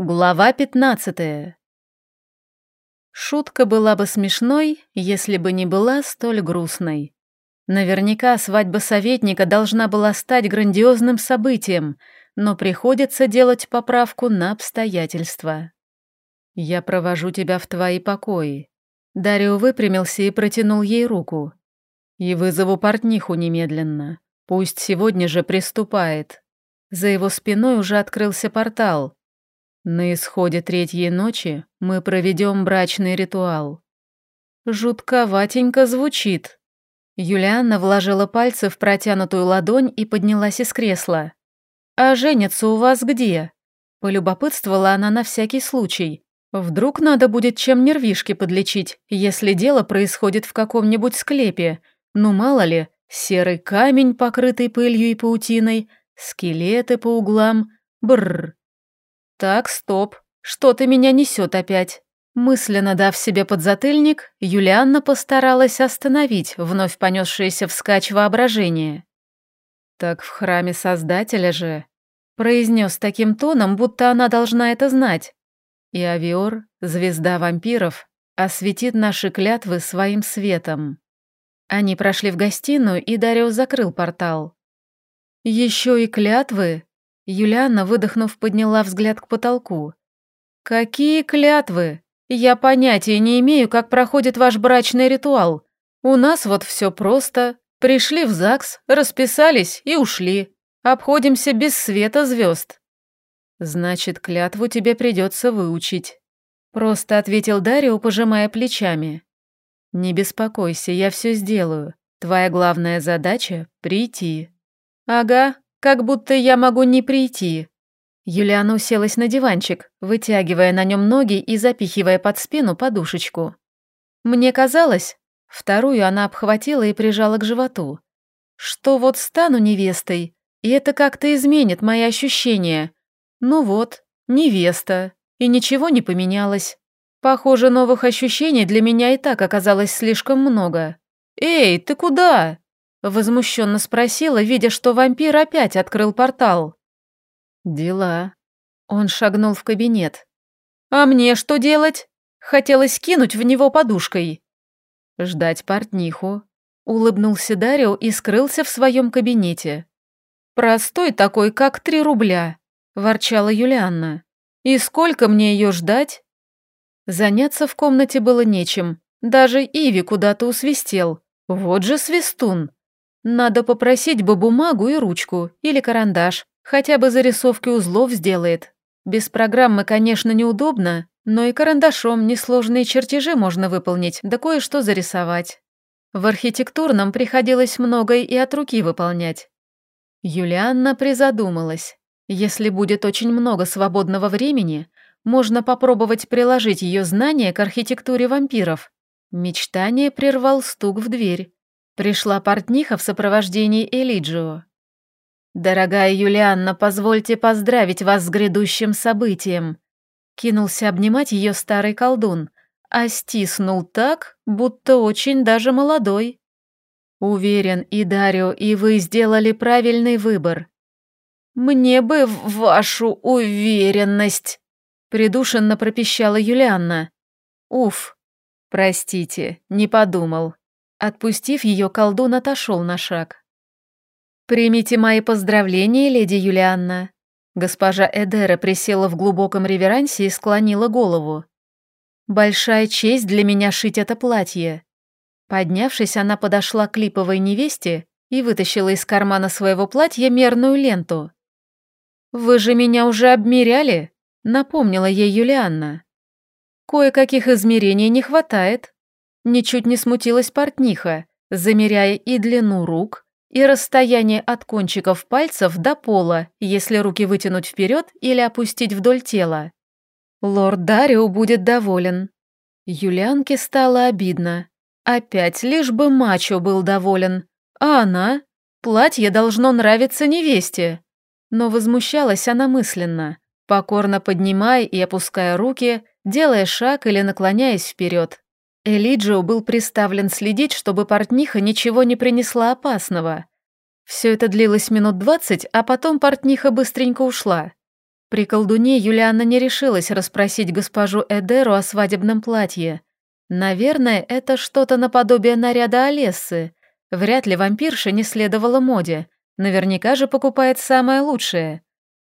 Глава 15 Шутка была бы смешной, если бы не была столь грустной. Наверняка свадьба советника должна была стать грандиозным событием, но приходится делать поправку на обстоятельства. «Я провожу тебя в твои покои». Дарио выпрямился и протянул ей руку. «И вызову портниху немедленно. Пусть сегодня же приступает». За его спиной уже открылся портал — на исходе третьей ночи мы проведем брачный ритуал. Жутковатенько звучит. Юлианна вложила пальцы в протянутую ладонь и поднялась из кресла. «А женится у вас где?» Полюбопытствовала она на всякий случай. Вдруг надо будет чем нервишки подлечить, если дело происходит в каком-нибудь склепе. Ну мало ли, серый камень, покрытый пылью и паутиной, скелеты по углам. Бррр. «Так, стоп. Что-то меня несет опять». Мысленно дав себе подзатыльник, Юлианна постаралась остановить вновь понесшееся вскачь воображение. «Так в храме Создателя же», — произнес таким тоном, будто она должна это знать. «И Авиор, звезда вампиров, осветит наши клятвы своим светом». Они прошли в гостиную, и Дарио закрыл портал. «Еще и клятвы?» Юлианна, выдохнув, подняла взгляд к потолку. «Какие клятвы? Я понятия не имею, как проходит ваш брачный ритуал. У нас вот все просто. Пришли в ЗАГС, расписались и ушли. Обходимся без света звезд». «Значит, клятву тебе придется выучить», — просто ответил Дарио, пожимая плечами. «Не беспокойся, я все сделаю. Твоя главная задача — прийти». «Ага, как будто я могу не прийти. Юлиана уселась на диванчик, вытягивая на нем ноги и запихивая под спину подушечку. Мне казалось, вторую она обхватила и прижала к животу, что вот стану невестой, и это как-то изменит мои ощущения. Ну вот, невеста, и ничего не поменялось. Похоже, новых ощущений для меня и так оказалось слишком много. «Эй, ты куда?» Возмущенно спросила, видя, что вампир опять открыл портал. «Дела». Он шагнул в кабинет. «А мне что делать?» Хотелось кинуть в него подушкой. «Ждать портниху», — улыбнулся Дарио и скрылся в своем кабинете. «Простой такой, как три рубля», — ворчала Юлианна. «И сколько мне ее ждать?» Заняться в комнате было нечем. Даже Иви куда-то усвистел. Вот же свистун. Надо попросить бы бумагу и ручку, или карандаш, хотя бы зарисовки узлов сделает. Без программы, конечно, неудобно, но и карандашом несложные чертежи можно выполнить, да кое-что зарисовать. В архитектурном приходилось многое и от руки выполнять. Юлианна призадумалась. Если будет очень много свободного времени, можно попробовать приложить ее знания к архитектуре вампиров. Мечтание прервал стук в дверь. Пришла портниха в сопровождении Элиджио. «Дорогая Юлианна, позвольте поздравить вас с грядущим событием», кинулся обнимать ее старый колдун, а стиснул так, будто очень даже молодой. «Уверен, и Дарио, и вы сделали правильный выбор». «Мне бы в вашу уверенность», придушенно пропищала Юлианна. «Уф, простите, не подумал. Отпустив ее, колдун отошел на шаг. «Примите мои поздравления, леди Юлианна». Госпожа Эдера присела в глубоком реверансе и склонила голову. «Большая честь для меня шить это платье». Поднявшись, она подошла к липовой невесте и вытащила из кармана своего платья мерную ленту. «Вы же меня уже обмеряли?» — напомнила ей Юлианна. «Кое-каких измерений не хватает», Ничуть не смутилась портниха, замеряя и длину рук, и расстояние от кончиков пальцев до пола, если руки вытянуть вперед или опустить вдоль тела. Лорд Дарио будет доволен. Юлианке стало обидно. Опять лишь бы мачо был доволен. А она? Платье должно нравиться невесте. Но возмущалась она мысленно, покорно поднимая и опуская руки, делая шаг или наклоняясь вперед. Элиджио был приставлен следить, чтобы портниха ничего не принесла опасного. Все это длилось минут двадцать, а потом портниха быстренько ушла. При колдуне Юлианна не решилась расспросить госпожу Эдеру о свадебном платье. Наверное, это что-то наподобие наряда Олессы. Вряд ли вампирша не следовала моде. Наверняка же покупает самое лучшее.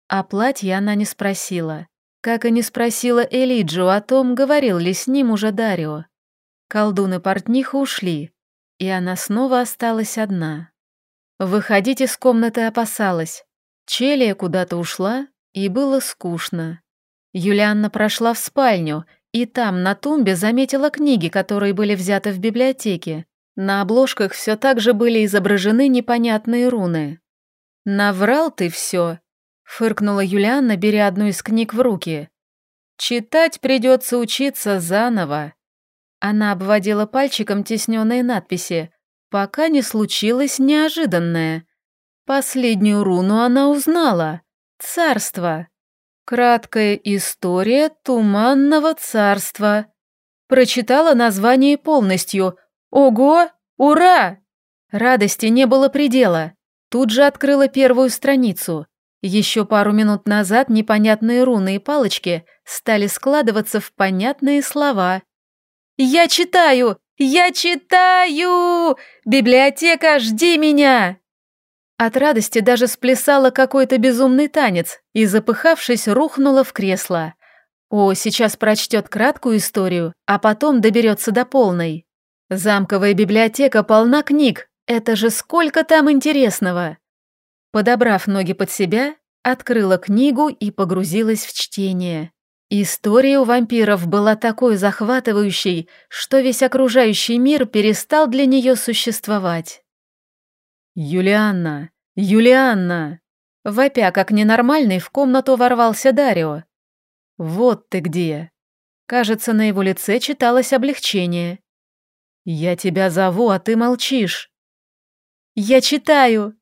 А платье она не спросила. Как и не спросила Элиджу о том, говорил ли с ним уже Дарио. Колдун и портниха ушли, и она снова осталась одна. Выходить из комнаты опасалась. Челия куда-то ушла, и было скучно. Юлианна прошла в спальню, и там на тумбе заметила книги, которые были взяты в библиотеке. На обложках все так же были изображены непонятные руны. «Наврал ты все», — фыркнула Юлианна, беря одну из книг в руки. «Читать придется учиться заново». Она обводила пальчиком тесненные надписи, пока не случилось неожиданное. Последнюю руну она узнала. Царство. Краткая история Туманного царства. Прочитала название полностью. Ого! Ура! Радости не было предела. Тут же открыла первую страницу. Еще пару минут назад непонятные руны и палочки стали складываться в понятные слова. «Я читаю! Я читаю! Библиотека, жди меня!» От радости даже сплясала какой-то безумный танец и, запыхавшись, рухнула в кресло. О, сейчас прочтет краткую историю, а потом доберется до полной. Замковая библиотека полна книг, это же сколько там интересного! Подобрав ноги под себя, открыла книгу и погрузилась в чтение. История у вампиров была такой захватывающей, что весь окружающий мир перестал для нее существовать. «Юлианна! Юлианна!» Вопя как ненормальный, в комнату ворвался Дарио. «Вот ты где!» Кажется, на его лице читалось облегчение. «Я тебя зову, а ты молчишь». «Я читаю!»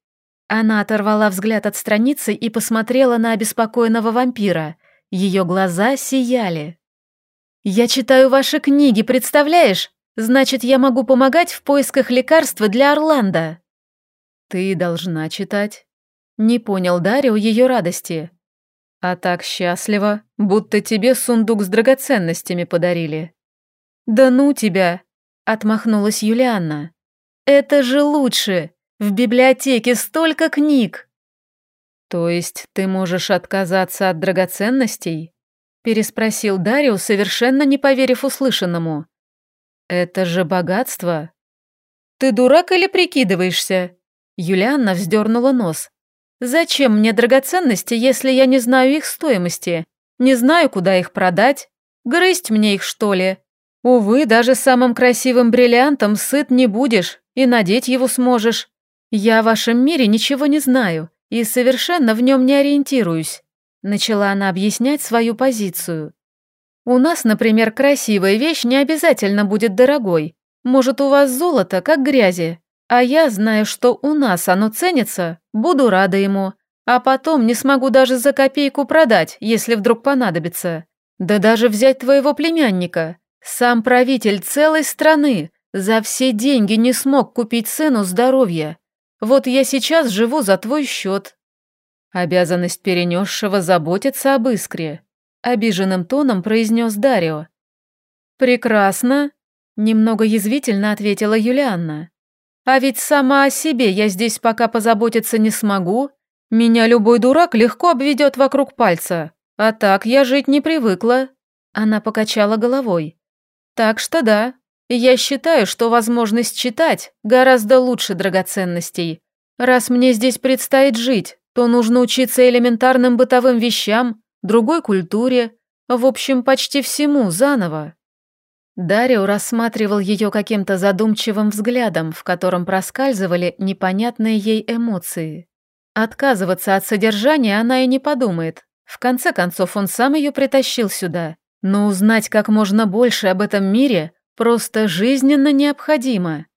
Она оторвала взгляд от страницы и посмотрела на обеспокоенного вампира. Ее глаза сияли. «Я читаю ваши книги, представляешь? Значит, я могу помогать в поисках лекарства для Орландо». «Ты должна читать». Не понял Дарио ее радости. «А так счастливо, будто тебе сундук с драгоценностями подарили». «Да ну тебя!» — отмахнулась Юлианна. «Это же лучше! В библиотеке столько книг!» «То есть ты можешь отказаться от драгоценностей?» — переспросил Дарио, совершенно не поверив услышанному. «Это же богатство!» «Ты дурак или прикидываешься?» Юлианна вздернула нос. «Зачем мне драгоценности, если я не знаю их стоимости? Не знаю, куда их продать? Грызть мне их, что ли? Увы, даже самым красивым бриллиантом сыт не будешь и надеть его сможешь. Я в вашем мире ничего не знаю и совершенно в нем не ориентируюсь», начала она объяснять свою позицию. «У нас, например, красивая вещь не обязательно будет дорогой. Может, у вас золото, как грязи, а я, зная, что у нас оно ценится, буду рада ему. А потом не смогу даже за копейку продать, если вдруг понадобится. Да даже взять твоего племянника. Сам правитель целой страны за все деньги не смог купить сыну здоровья. Вот я сейчас живу за твой счет. Обязанность перенесшего заботиться об искре. Обиженным тоном произнес Дарио. «Прекрасно», — немного язвительно ответила Юлианна. А ведь сама о себе я здесь пока позаботиться не смогу. Меня любой дурак легко обведет вокруг пальца. А так я жить не привыкла. Она покачала головой. Так что да, я считаю, что возможность читать гораздо лучше драгоценностей. Раз мне здесь предстоит жить, то нужно учиться элементарным бытовым вещам, другой культуре, в общем, почти всему заново. Дарио рассматривал ее каким-то задумчивым взглядом, в котором проскальзывали непонятные ей эмоции. Отказываться от содержания она и не подумает. В конце концов, он сам ее притащил сюда. Но узнать как можно больше об этом мире просто жизненно необходимо.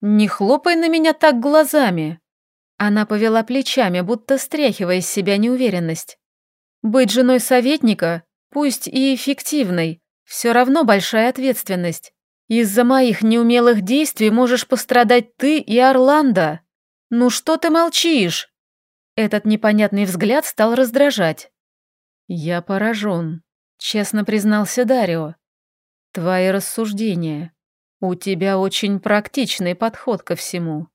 «Не хлопай на меня так глазами!» Она повела плечами, будто стряхивая из себя неуверенность. «Быть женой советника, пусть и эффективной, все равно большая ответственность. Из-за моих неумелых действий можешь пострадать ты и Орландо. Ну что ты молчишь? Этот непонятный взгляд стал раздражать. Я поражен, честно признался Дарио. Твои рассуждения. У тебя очень практичный подход ко всему.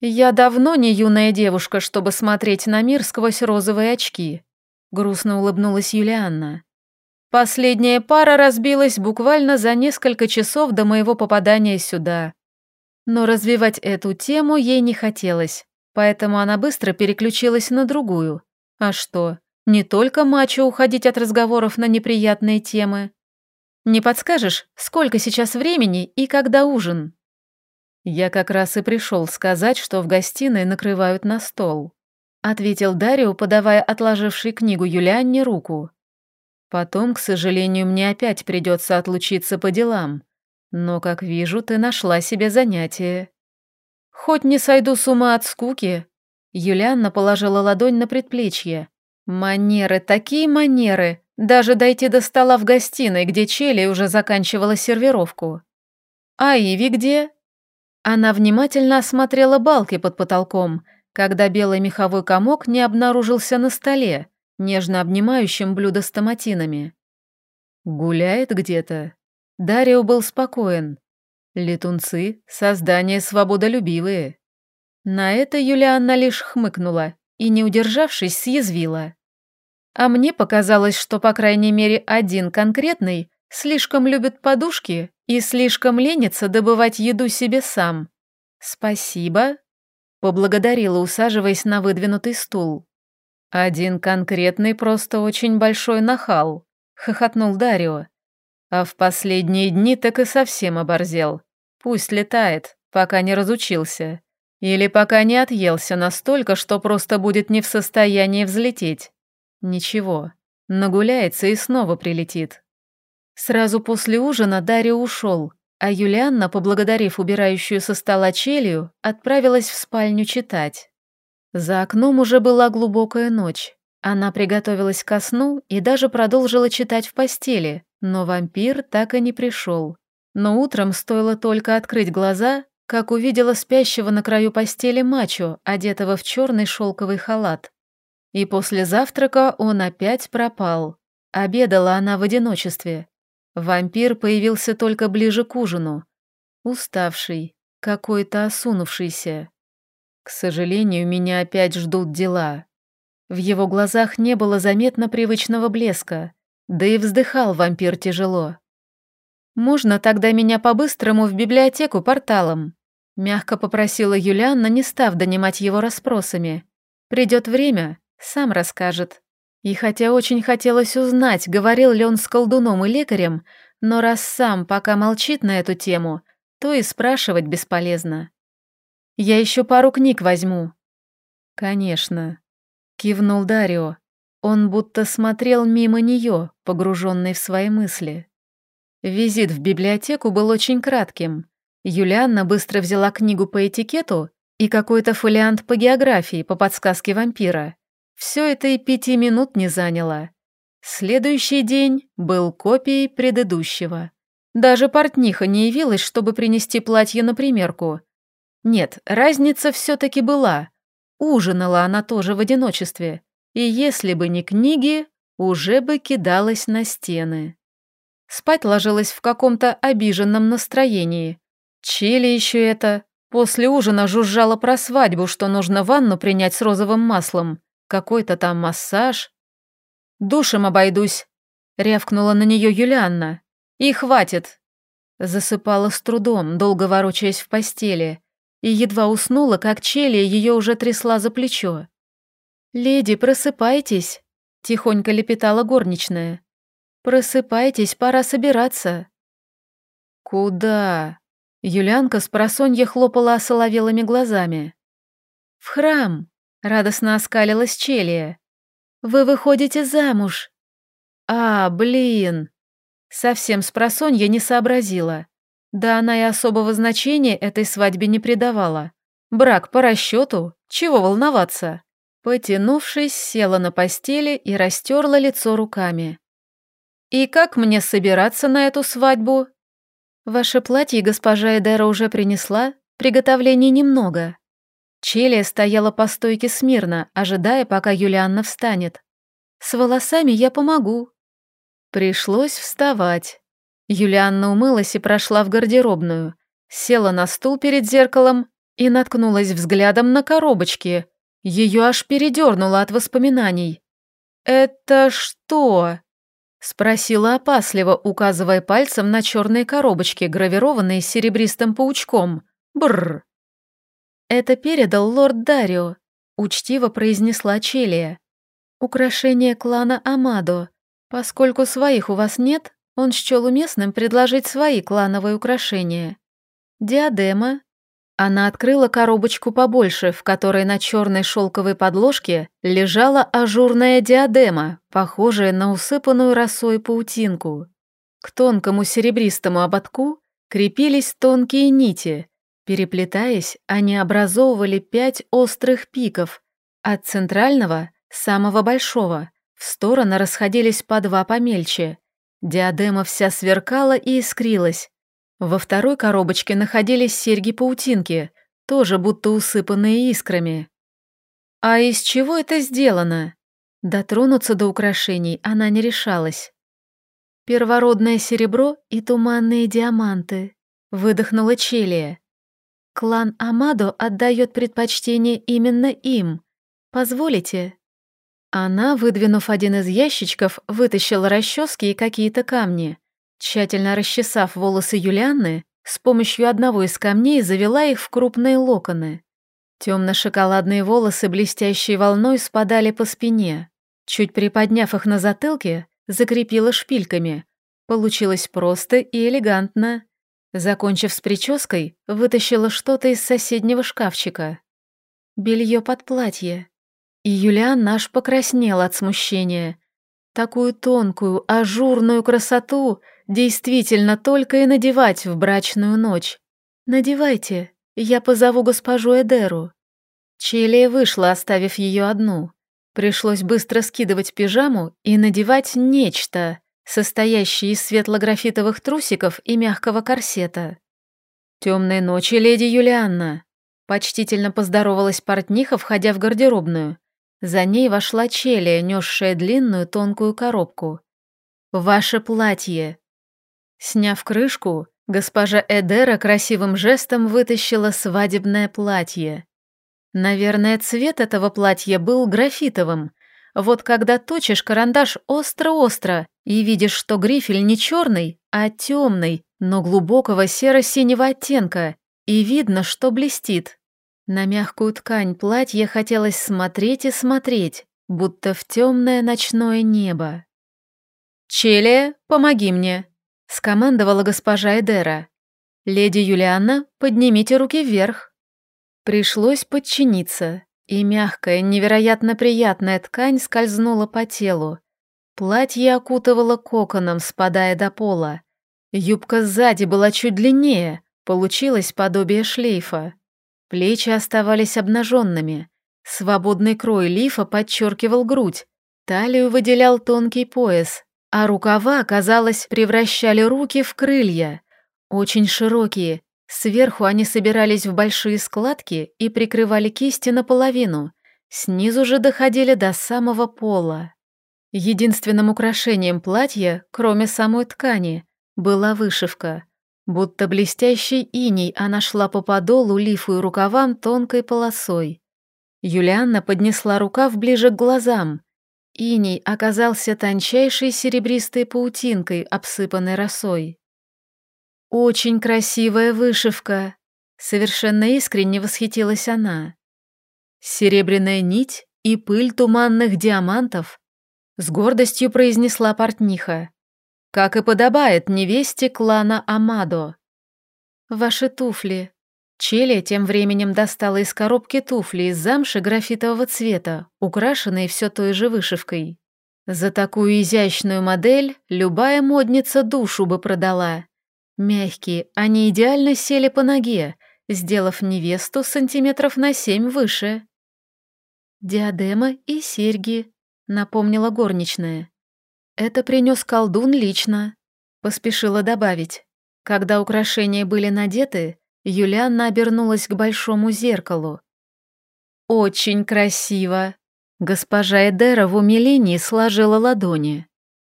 Я давно не юная девушка, чтобы смотреть на мир сквозь розовые очки. Грустно улыбнулась Юлианна. Последняя пара разбилась буквально за несколько часов до моего попадания сюда. Но развивать эту тему ей не хотелось, поэтому она быстро переключилась на другую. А что, не только мачо уходить от разговоров на неприятные темы. Не подскажешь, сколько сейчас времени и когда ужин? Я как раз и пришел сказать, что в гостиной накрывают на стол. Ответил Дарио, подавая отложившей книгу Юлианне руку. Потом, к сожалению, мне опять придется отлучиться по делам. Но, как вижу, ты нашла себе занятие. Хоть не сойду с ума от скуки. Юлианна положила ладонь на предплечье. Манеры, такие манеры. Даже дойти до стола в гостиной, где Чели уже заканчивала сервировку. А Иви где? Она внимательно осмотрела балки под потолком, когда белый меховой комок не обнаружился на столе, нежно обнимающим блюдо с томатинами. Гуляет где-то. Дарио был спокоен. Летунцы — создания свободолюбивые. На это Юлианна лишь хмыкнула и, не удержавшись, съязвила. А мне показалось, что, по крайней мере, один конкретный слишком любит подушки и слишком ленится добывать еду себе сам. «Спасибо», — поблагодарила, усаживаясь на выдвинутый стул. «Один конкретный просто очень большой нахал», — хохотнул Дарио. «А в последние дни так и совсем оборзел. Пусть летает, пока не разучился. Или пока не отъелся настолько, что просто будет не в состоянии взлететь. Ничего, нагуляется и снова прилетит. Сразу после ужина Дарья ушел, а Юлианна, поблагодарив убирающую со стола челью, отправилась в спальню читать. За окном уже была глубокая ночь. Она приготовилась ко сну и даже продолжила читать в постели, но вампир так и не пришел. Но утром стоило только открыть глаза, как увидела спящего на краю постели мачо, одетого в черный шелковый халат. И после завтрака он опять пропал. Обедала она в одиночестве. Вампир появился только ближе к ужину. Уставший, какой-то осунувшийся. К сожалению, меня опять ждут дела. В его глазах не было заметно привычного блеска, да и вздыхал вампир тяжело. «Можно тогда меня по-быстрому в библиотеку порталом?» Мягко попросила Юлианна, не став донимать его расспросами. «Придет время, сам расскажет. И хотя очень хотелось узнать, говорил ли он с колдуном и лекарем, но раз сам пока молчит на эту тему, то и спрашивать бесполезно. «Я еще пару книг возьму». «Конечно», — кивнул Дарио. Он будто смотрел мимо нее, погруженный в свои мысли. Визит в библиотеку был очень кратким. Юлианна быстро взяла книгу по этикету и какой-то фолиант по географии по подсказке вампира. Все это и пяти минут не заняло. Следующий день был копией предыдущего. Даже портниха не явилась, чтобы принести платье на примерку. Нет, разница все-таки была. Ужинала она тоже в одиночестве. И если бы не книги, уже бы кидалась на стены. Спать ложилась в каком-то обиженном настроении. Чили еще это. После ужина жужжала про свадьбу, что нужно ванну принять с розовым маслом какой-то там массаж. Душем обойдусь, рявкнула на нее Юлианна. И хватит. Засыпала с трудом, долго ворочаясь в постели, и едва уснула, как Челия ее уже трясла за плечо. «Леди, просыпайтесь», — тихонько лепетала горничная. «Просыпайтесь, пора собираться». «Куда?» Юлянка с просонья хлопала осоловелыми глазами. «В храм», Радостно оскалилась Челия. «Вы выходите замуж!» «А, блин!» Совсем с просонья не сообразила. Да она и особого значения этой свадьбе не придавала. Брак по расчету, чего волноваться? Потянувшись, села на постели и растерла лицо руками. «И как мне собираться на эту свадьбу?» «Ваше платье госпожа Эдера уже принесла, приготовлений немного», Челия стояла по стойке смирно, ожидая, пока Юлианна встанет. С волосами я помогу». Пришлось вставать. Юлианна умылась и прошла в гардеробную, села на стул перед зеркалом и наткнулась взглядом на коробочки. Ее аж передернуло от воспоминаний. «Это что?» — спросила опасливо, указывая пальцем на черные коробочки, гравированные серебристым паучком. Бррр. «Это передал лорд Дарио», — учтиво произнесла Челия. «Украшение клана Амадо. Поскольку своих у вас нет, он счел уместным предложить свои клановые украшения. Диадема». Она открыла коробочку побольше, в которой на черной шелковой подложке лежала ажурная диадема, похожая на усыпанную росой паутинку. К тонкому серебристому ободку крепились тонкие нити, Переплетаясь, они образовывали пять острых пиков. От центрального, самого большого, в стороны расходились по два помельче. Диадема вся сверкала и искрилась. Во второй коробочке находились серьги-паутинки, тоже будто усыпанные искрами. А из чего это сделано? Дотронуться до украшений она не решалась. Первородное серебро и туманные диаманты, выдохнула Челия. Клан Амадо отдает предпочтение именно им. Позволите?» Она, выдвинув один из ящичков, вытащила расчески и какие-то камни. Тщательно расчесав волосы Юлианны, с помощью одного из камней завела их в крупные локоны. Темно-шоколадные волосы блестящей волной спадали по спине. Чуть приподняв их на затылке, закрепила шпильками. Получилось просто и элегантно. Закончив с прической, вытащила что-то из соседнего шкафчика. Белье под платье. И Юлиан наш покраснел от смущения. Такую тонкую, ажурную красоту действительно только и надевать в брачную ночь. Надевайте, я позову госпожу Эдеру. Челия вышла, оставив ее одну. Пришлось быстро скидывать пижаму и надевать нечто, состоящий из светло-графитовых трусиков и мягкого корсета. «Темной ночи, леди Юлианна!» Почтительно поздоровалась портниха, входя в гардеробную. За ней вошла челия, несшая длинную тонкую коробку. «Ваше платье!» Сняв крышку, госпожа Эдера красивым жестом вытащила свадебное платье. Наверное, цвет этого платья был графитовым, вот когда точишь карандаш остро-остро и видишь, что грифель не черный, а темный, но глубокого серо-синего оттенка, и видно, что блестит. На мягкую ткань платья хотелось смотреть и смотреть, будто в темное ночное небо. «Челия, помоги мне», — скомандовала госпожа Эдера. «Леди Юлианна, поднимите руки вверх». Пришлось подчиниться и мягкая, невероятно приятная ткань скользнула по телу. Платье окутывало коконом, спадая до пола. Юбка сзади была чуть длиннее, получилось подобие шлейфа. Плечи оставались обнаженными. Свободный крой лифа подчеркивал грудь, талию выделял тонкий пояс, а рукава, казалось, превращали руки в крылья. Очень широкие, Сверху они собирались в большие складки и прикрывали кисти наполовину, снизу же доходили до самого пола. Единственным украшением платья, кроме самой ткани, была вышивка. Будто блестящий иней она шла по подолу, лифу и рукавам тонкой полосой. Юлианна поднесла рукав ближе к глазам. Иней оказался тончайшей серебристой паутинкой, обсыпанной росой. «Очень красивая вышивка», — совершенно искренне восхитилась она. «Серебряная нить и пыль туманных диамантов», — с гордостью произнесла портниха, «как и подобает невесте клана Амадо». «Ваши туфли». Челия тем временем достала из коробки туфли из замши графитового цвета, украшенные все той же вышивкой. За такую изящную модель любая модница душу бы продала. Мягкие, они идеально сели по ноге, сделав невесту сантиметров на семь выше. «Диадема и серьги», — напомнила горничная. «Это принес колдун лично», — поспешила добавить. Когда украшения были надеты, Юлианна обернулась к большому зеркалу. «Очень красиво!» Госпожа Эдера в умилении сложила ладони.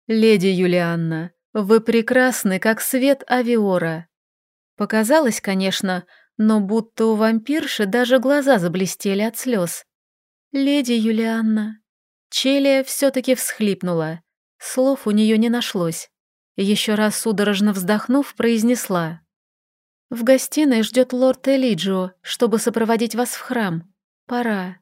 «Леди Юлианна, вы прекрасны, как свет авиора». Показалось, конечно, но будто у вампирши даже глаза заблестели от слез. «Леди Юлианна». Челия все-таки всхлипнула. Слов у нее не нашлось. Еще раз судорожно вздохнув, произнесла. «В гостиной ждет лорд Элиджио, чтобы сопроводить вас в храм. Пора».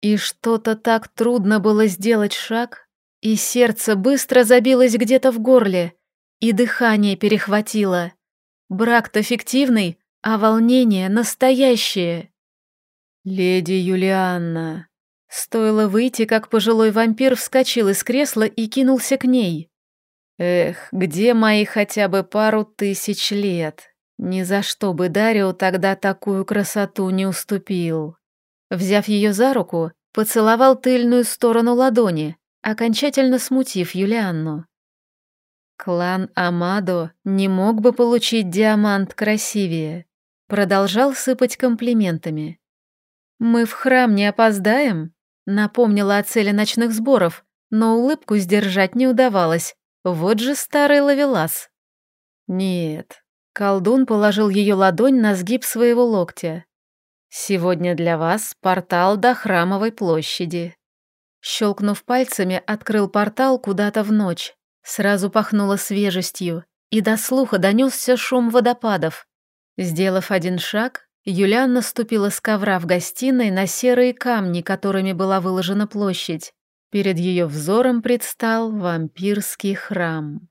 И что-то так трудно было сделать шаг, и сердце быстро забилось где-то в горле, и дыхание перехватило. Брак-то фиктивный, а волнение настоящее. «Леди Юлианна...» Стоило выйти, как пожилой вампир вскочил из кресла и кинулся к ней. Эх, где мои хотя бы пару тысяч лет? Ни за что бы Дарио тогда такую красоту не уступил. Взяв ее за руку, поцеловал тыльную сторону ладони, окончательно смутив Юлианну. Клан Амадо не мог бы получить диамант красивее. Продолжал сыпать комплиментами. «Мы в храм не опоздаем?» Напомнила о цели ночных сборов, но улыбку сдержать не удавалось. Вот же старый ловелас. Нет. Колдун положил ее ладонь на сгиб своего локтя. Сегодня для вас портал до храмовой площади. Щелкнув пальцами, открыл портал куда-то в ночь. Сразу пахнуло свежестью, и до слуха донесся шум водопадов. Сделав один шаг, Юлиан наступила с ковра в гостиной на серые камни, которыми была выложена площадь. Перед ее взором предстал вампирский храм.